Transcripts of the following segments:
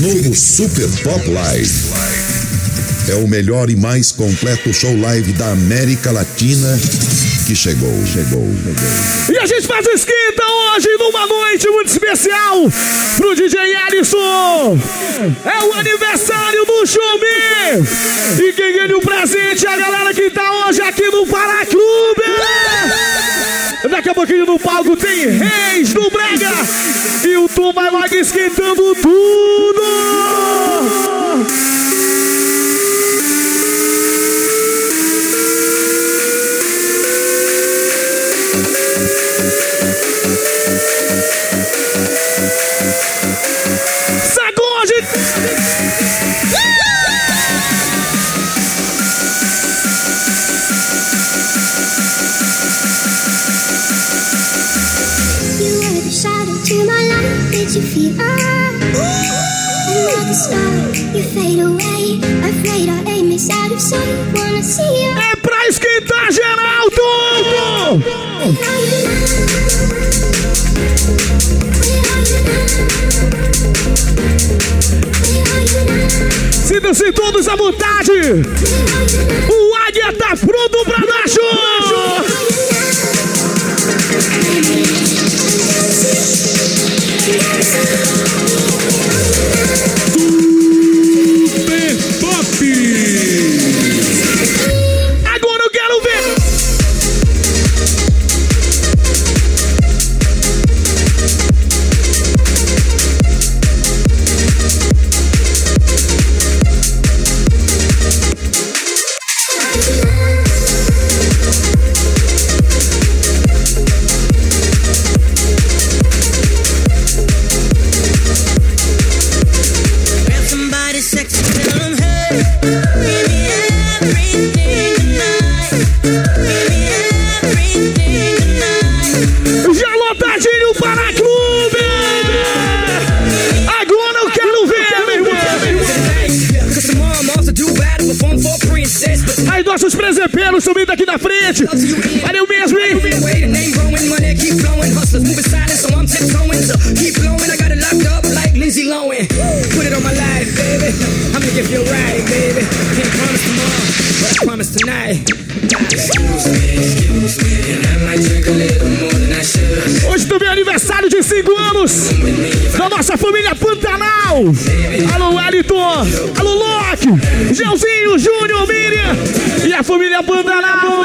Novo Super Pop Live. É o melhor e mais completo show live da América Latina que chegou, chegou, chegou. E a gente faz esquenta hoje numa noite muito especial pro DJ Alisson. É o aniversário do Chumi. E quem ganha o presente é a galera que tá hoje aqui no Pará Clube. Pouquinho no palco tem Reis do Brega. E o Tom vai logo esquentando tudo. you Another star, you fade away. Afraid our aim is out of sight. Wanna see you. É pra esquentar, Geraldo! Sintam-se todos à vontade! O Águia tá pronto pra dar show! Alô, Wellington! Alô, Loki! Gelzinho, Júnior, Miriam! E a família Pantanal!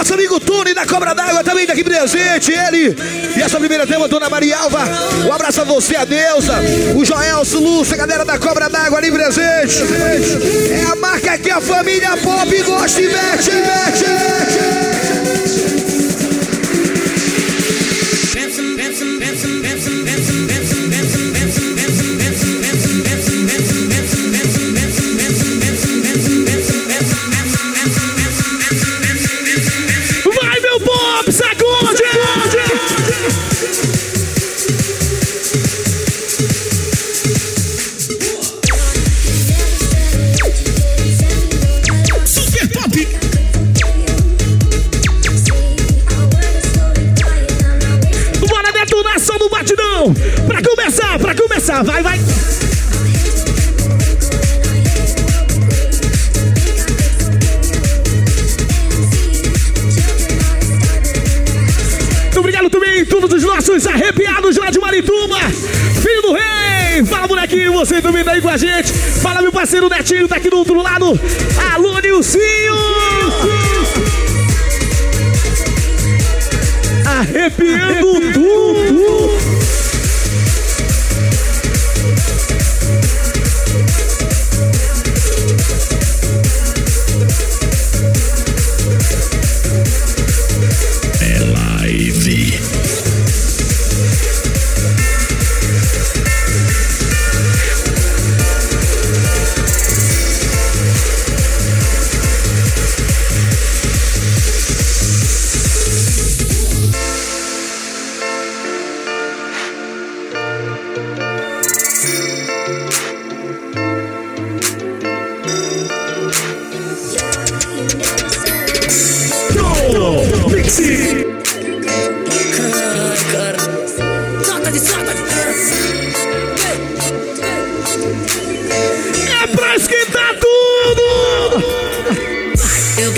nosso amigo Tony da Cobra d'Água também tá aqui presente, ele e essa primeira tema, Dona Maria Alva. Um abraço a você, a Deusa, o Joelso, Lúcia, a galera da Cobra d'Água ali presente. É a marca que a família Pop gosta e mete, mete, mete. Vai, vai. Muito obrigado também todos os nossos arrepiados lá de Marituba. Filho do rei. Fala, molequinho, você também tá aí com a gente. Fala, meu parceiro Netinho, tá aqui do outro lado. Alô, Nilcinho. Arrepiando tudo.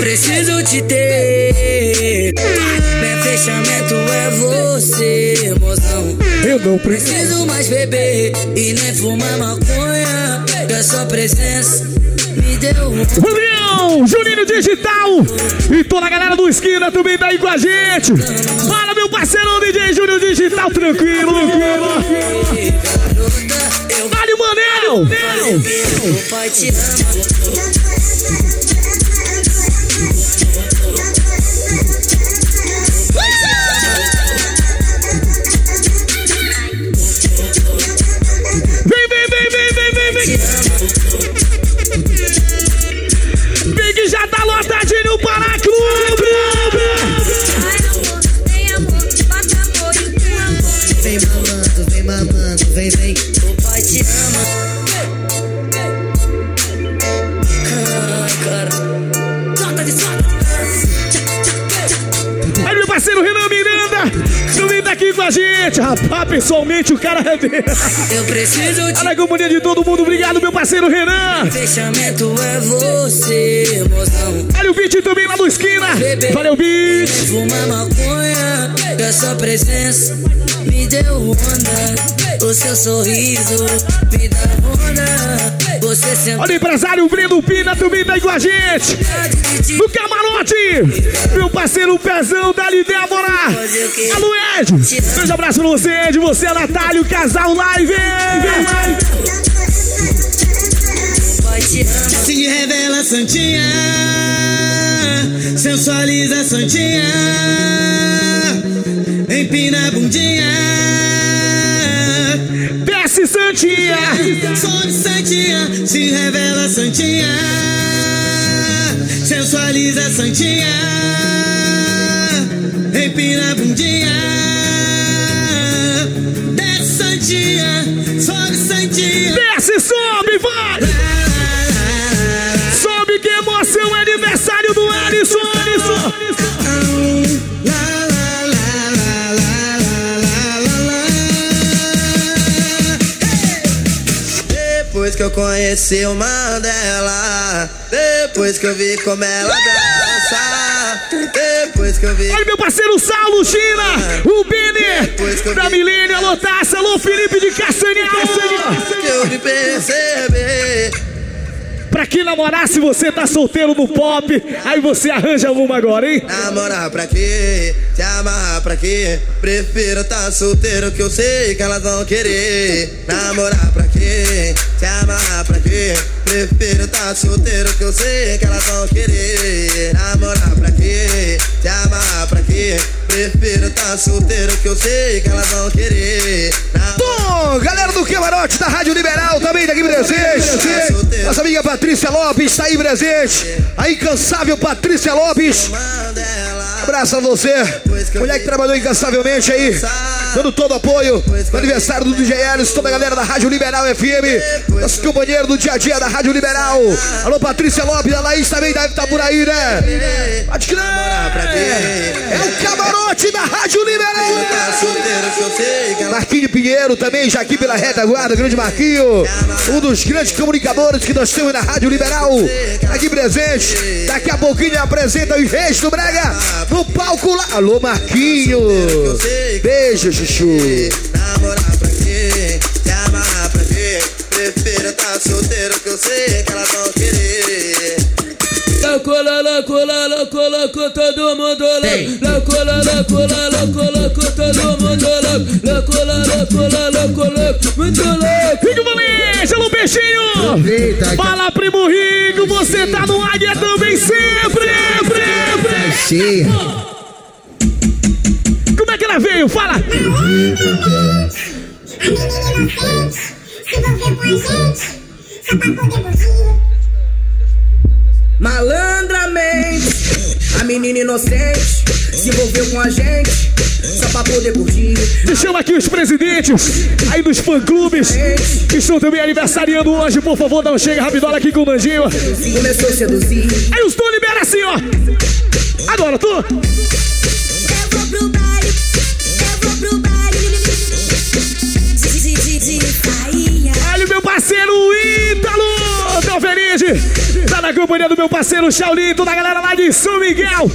Te ter. Meu fechamento é você, mozão. Eu não preciso. Preciso mais beber e nem fumar maconha. Que a sua presença me deu. Julião, Juninho Digital e toda a galera do Esquina também tá aí com a gente. Fala, meu parceiro DJ Júnior Digital, tranquilo, tranquilo. Dale, Manel! pai te ama. Vem que já a gente. Rapaz, pessoalmente o cara é dele. Eu preciso de Olha a companhia de todo mundo. Obrigado, meu parceiro Renan. fechamento, é você, mozão. Olha o beat também lá do Esquina. Valeu, beat. Fumar maconha, que a sua presença me deu onda. O seu sorriso me dá onda. Você Olha o empresário Breno Pina também tá aí com a gente. No camarote, meu parceiro Pezão da Débora. Alô, Ed. Grande abraço pra você, Ed. Você é Natália, o casal live. Se revela Santinha, sensualiza Santinha, empina a bundinha, Santinha. sobe Santinha, se revela Santinha, sensualiza Santinha, conheci o Mandela, depois que eu vi como ela dança, depois que eu vi Olha meu parceiro Saulo China, o Bini, da Milênio, alô Taça, alô Felipe de Castanhal. que eu me perceber. Pra quem namorar, se você tá solteiro no pop, aí você arranja uma agora, hein? Namorar pra quê? Se amarrar pra quê? Prefiro tá solteiro que eu sei que elas vão querer. Namorar pra quê? Se amarrar pra quê? Prefiro tá solteiro que eu sei que elas vão querer. Namorar pra quê? Se amarrar pra quê? Prefiro tá solteiro que eu sei que elas vão querer. Namorar Bom, galera do Camarote da Rádio Liberal também daqui presente. Nossa amiga Patrícia Lopes está aí presente. A incansável Patrícia Lopes. Abraço a você. Mulher que trabalhou incansavelmente aí. Dando todo o apoio no aniversário do DJ Ellis, toda a galera da Rádio Liberal FM. Nosso companheiro do dia a dia da Rádio Liberal. Alô, Patrícia Lopes, a Laís também deve estar por aí, né? Pode crer. É o camarote da Rádio Tá Liberal. Marquinho Pinheiro também, já aqui pela retaguarda, grande Marquinho. Um dos grandes comunicadores que nós temos na Rádio Liberal. Aqui presente. Daqui a pouquinho apresenta os reis do Brega no palco lá. Alô, Marquinho. Beijo, Chuchu. Namorar pra quê? Se amarrar pra quê? Prefiro tá solteiro que eu sei que elas vão querer. Loucura, loucura, loucura, louco, todo mundo louco. Loucura, loucura, loucura, louco, todo mundo louco. Loucura, loucura, louco, louco, muito louco. Rico Valente, alô Peixinho. Fala, primo Rico, você tá no Águia também sempre. sempre. Como é que ela veio? Fala. A menina inocente se envolveu com a gente só pra poder curtir. Malandramente, a menina inocente se envolveu com a gente só pra poder curtir. Te chama aqui os presidentes aí dos fã-clubes que estão também aniversariando hoje. Por favor, dá um chega rapidola aqui com o Manjinho. Começou a seduzir. Aí os tu libera assim, ó. Agora, tu. Eu vou pro baile, eu vou pro baile. De, de, de, de sainha. Olha o meu parceiro Ítalo Dalveride. Tá na Na companhia do meu parceiro Shaolito, da galera lá de São Miguel.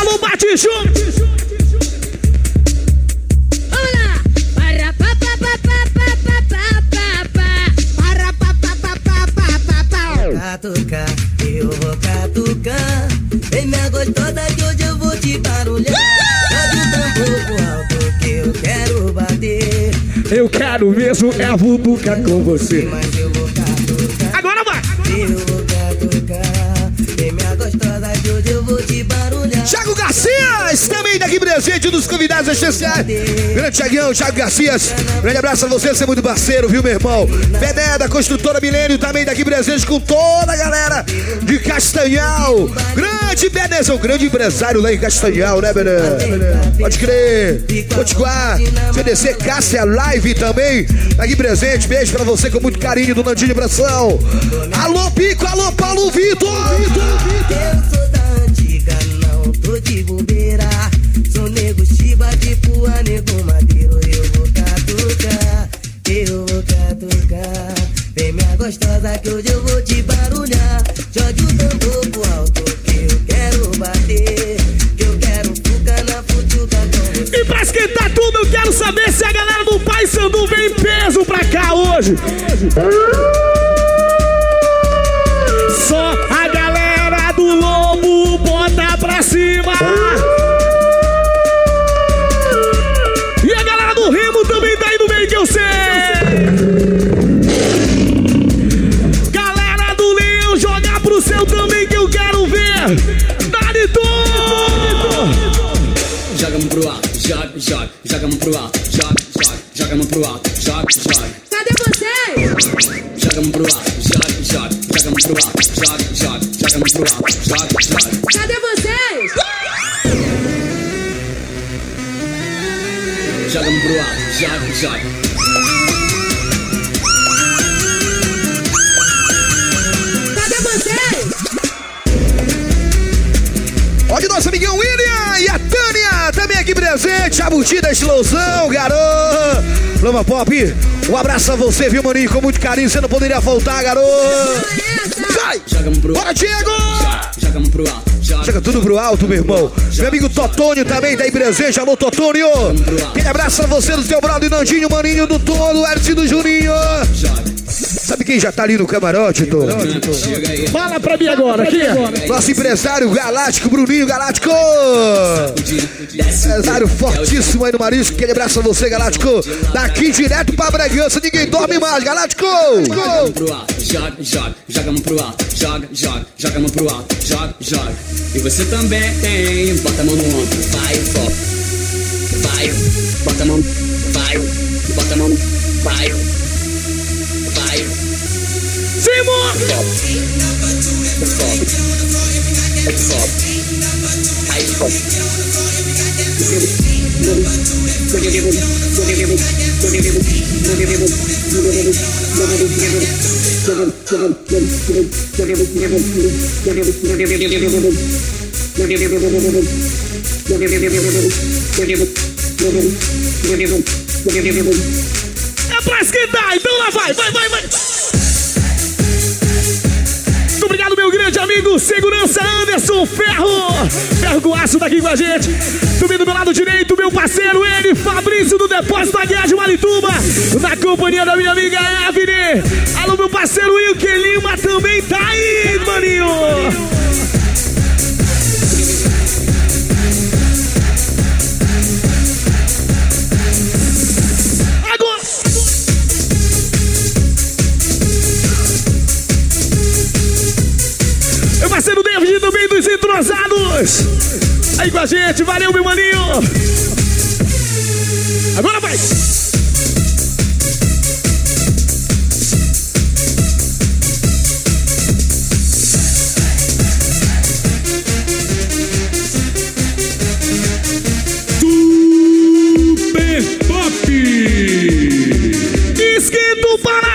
Alô, Batichu! Vamos Catucar, eu vou catucar. Vem minha gostosa que hoje eu vou te barulhar. Pode um tambor alto que eu quero bater. Eu quero mesmo é a vuduca com você. Mas eu Daqui presente dos convidados especiais. Grande Thiagão, Thiago Garcias. Grande abraço a você, você é muito parceiro, viu, meu irmão? Veneda, construtora Milênio, também daqui presente com toda a galera de Castanhal. Grande Benezão, grande empresário lá em Castanhal, né, Bené? Pode crer. Potiguar, CDC Cássia Live também. Daqui presente, beijo pra você com muito carinho do Nandinho Pressão. Alô, Pico, alô, Paulo Vitor. Eu sou da antiga, não tô de bobeira. Sou nego madeiro. Eu vou catucar, eu vou catucar. Vem minha gostosa que hoje eu vou te barulhar. Jogue o tambor pro alto que eu quero bater. Que eu quero fuga na futuca com. E pra esquentar tudo, eu quero saber se a galera do Pai Sandu vem em peso pra cá hoje. Só um abraço a você, viu, maninho? Com muito carinho, você não poderia faltar, garoto. Vai! A Bora, Diego! joga a mão pro alto, joga. Chega tudo pro alto, meu irmão. Meu amigo Totônio também aí presente. Alô, Totônio. Aquele abraço pra você do seu brother Nandinho, maninho do todo, Erci do Juninho. Joga, Sabe quem já tá ali no camarote, aí. Fala pra mim agora, aqui. Nosso empresário Galáctico, Bruninho Galáctico. Empresário fortíssimo aí no Marisco. Aquele abraço a você, Galáctico. Daqui direto pra Bragança, ninguém dorme mais, Galáctico. Joga a mão pro alto, joga, joga, joga a mão pro alto, joga, joga, joga a mão pro alto, joga, joga. E você também tem, bota a mão no ombro, vai, foca. Vai, bota a mão, vai, bota a mão, vai, Foca. É pra esquentar, então lá vai, vai, vai, vai. Muito obrigado, meu grande amigo, segurança Anderson Ferro. Ferro com aço tá aqui com a gente. Também do meu lado direito, meu parceiro, ele, Fabrício do Depósito Aguiar de Marituba. Na companhia da minha amiga Evelyn. Alô, meu parceiro Wilke Lima também tá aí, maninho. Entrosados. Aí com a gente, valeu, meu maninho. Agora vai. Super Pop. Esquento para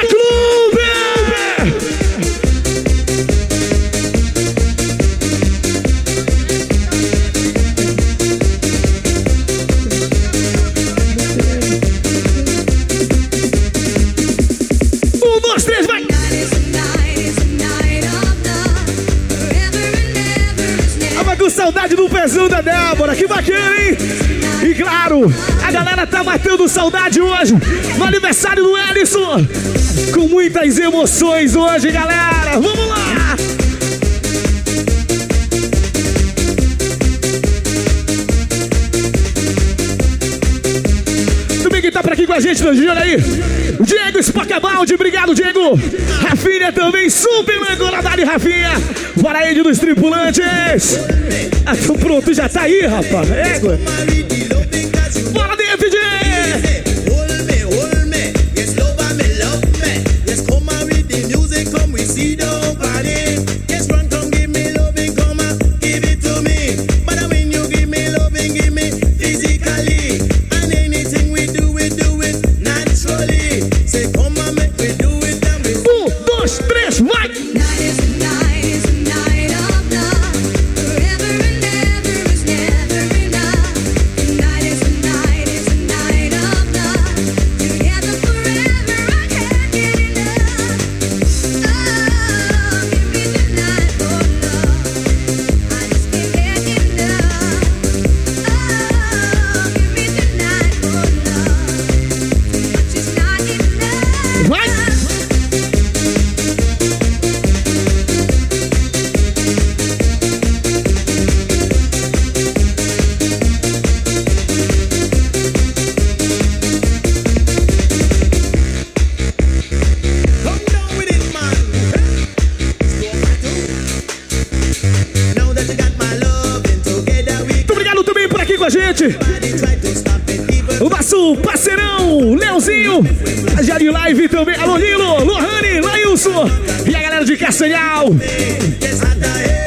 Débora, que bacana, hein? E claro, a galera tá matando saudade hoje no aniversário do Ellison. Com muitas emoções hoje, galera. Vamos lá! Quem tá por aqui com a gente, Danjinho, olha aí. Diego Spacabaldi, obrigado, Diego. Rafinha também, super mangoladade, Rafinha. Bora aí dos tripulantes. Ah, pronto, já tá aí, rapaz. Égua. O nosso parceirão, Leozinho. A Jari Live também. Alô, Lilo, Lohane, Lailson. E a galera de Castanhal. Yes, hata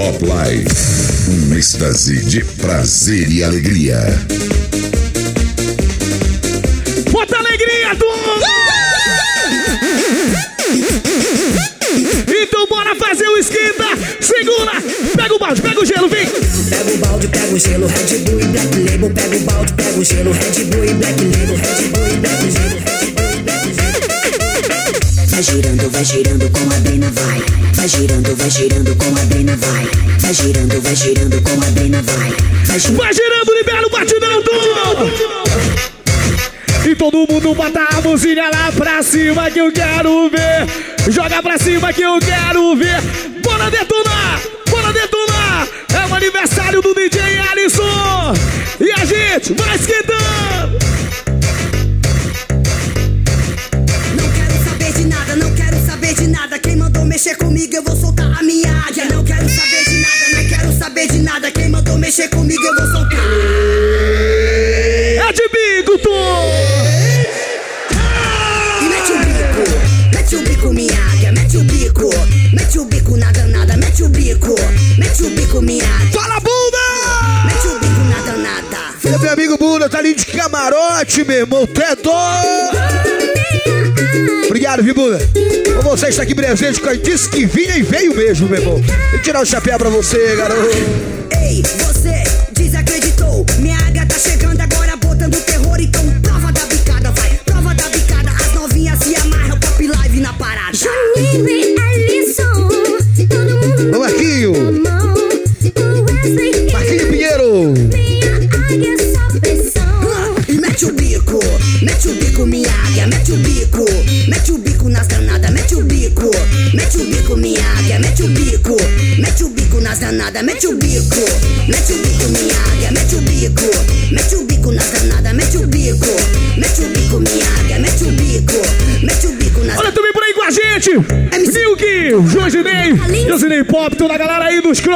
Pop Live. Um êxtase de prazer e alegria. Bota alegria, turma! Então bora fazer o esquenta. Segura, pega o balde, pega o gelo, vem. Pega o balde, pega o gelo, Red Bull e Black Label. Pega o balde, pega o gelo, Red Bull e Black Label. Red Bull Vai girando, vai girando com a Brena, vai. Vai girando, vai girando com a Brena, vai. Vai girando, vai girando com a Brena, vai. Vai girando. Vai girando, libera o batidão, turma. E todo mundo bota a mãozinha lá pra cima que eu quero ver. Joga pra cima que eu quero ver. Bora detonar, bora detonar. É o aniversário do DJ Alisson. E a gente vai esquentando. Fala, bunda! mete o bico na danada. Filho, meu amigo Buda, tá ali de camarote, meu irmão. Teto! Obrigado, viu, Buda? Com você está aqui presente, que disse que vinha e veio mesmo, meu irmão. Vou tirar o chapéu pra você, garoto. Ei, você desacreditou. Minha águia tá chegando agora botando terror. Então prova da bicada, vai. Prova da bicada. As novinhas se amarram, pop live na parada. Juninho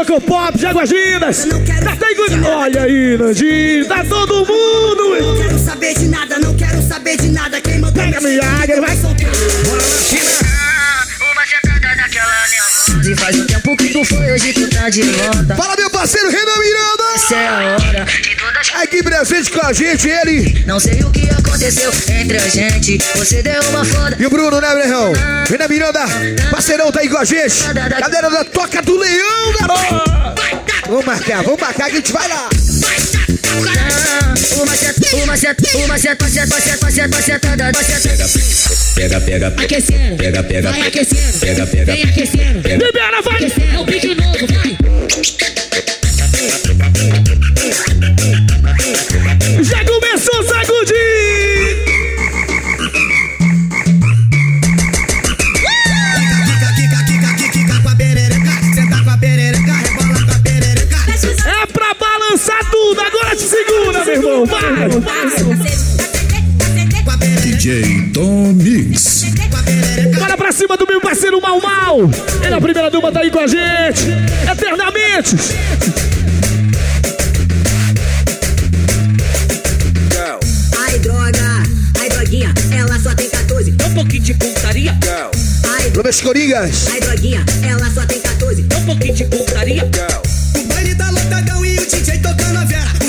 Croco Pop, Jaguaginas. Tá tem com- Olha aí, Nandinho, tá todo mundo. Não quero saber de nada, não quero saber de nada. Quem mandou Pega minha águia, vai. soltar. E faz um tempo que tu foi hoje tu tá de volta. Fala, meu parceiro Renan Miranda! Essa é a hora de todas Aqui presente com a gente, ele Não sei o que aconteceu entre a gente. Você deu uma foda. e o Bruno, né, Brejão? Renan Miranda, parceirão, tá aí com a gente. Galera da Toca do Leão, garoto! Vamos marcar, vamos marcar que a gente vai lá. Uma seta, uma seta, uma seta, seta, seta, seta, seta, seta, seta. Pega, pega, Aquecendo. pega, pega, Vai aquecendo. pega, pega, Vem aquecendo. pega. Libera, vai! Aquecendo. É o pique novo, vai. Irmão! Vai! DJ Tom Mix. Bora pra cima do meu parceiro Mal Mal! Ele é a primeira dama, tá aí com a gente! Eternamente! Ai, droga, ai, droguinha, ela só tem 14. Um pouquinho de Ai, Lobes Coringas. ai, droguinha, ela só tem 14. um pouquinho de putaria. O baile tá lotadão e o DJ tocando a vera.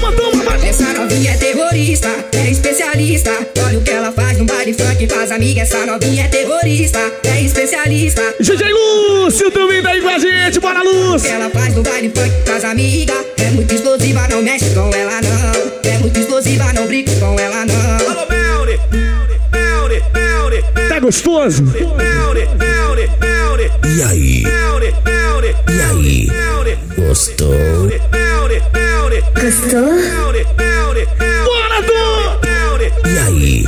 Toma, toma. Essa novinha é terrorista, é especialista. Olha o que ela faz no baile funk, faz amiga. Essa novinha é terrorista, é especialista. DJ Lúcio também tá aí com a gente, bora Lúcio! Ela faz no baile funk, faz amiga. É muito explosiva, não mexe com ela não. É muito explosiva, não brinca com ela não. Alô, Melri. Melri, Melri, Tá gostoso? E aí? E aí? Gostou? Gostou? Bora, Du! E aí?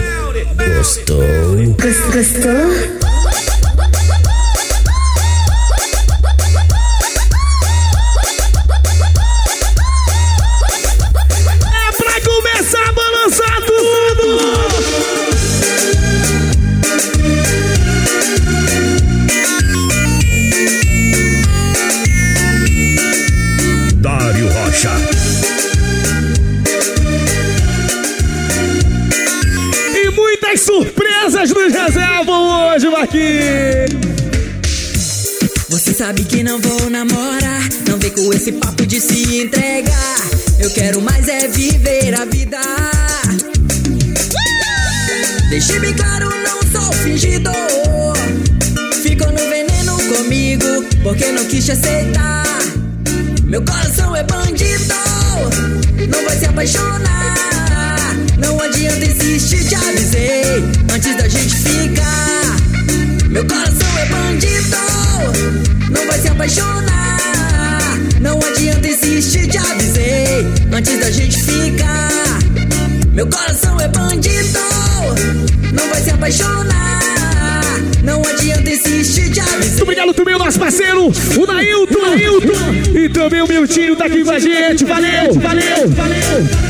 Gostou? Gos- Gostou? Quero mais é viver a vida. Deixei bem claro, não sou fingidor. Ficou no veneno comigo, porque não quis te aceitar. Meu coração é bandido, não vai se apaixonar. Não adianta insistir, te avisei antes da gente ficar. Meu coração é bandido, não vai se apaixonar. Não adianta insistir, antes da gente ficar. Meu coração é bandido, não vai se apaixonar. Não adianta insistir, te avisei. Muito obrigado também ao nosso parceiro, o Nailton, Nailton. E também o Miltinho tá aqui com a gente. Valeu, valeu, valeu.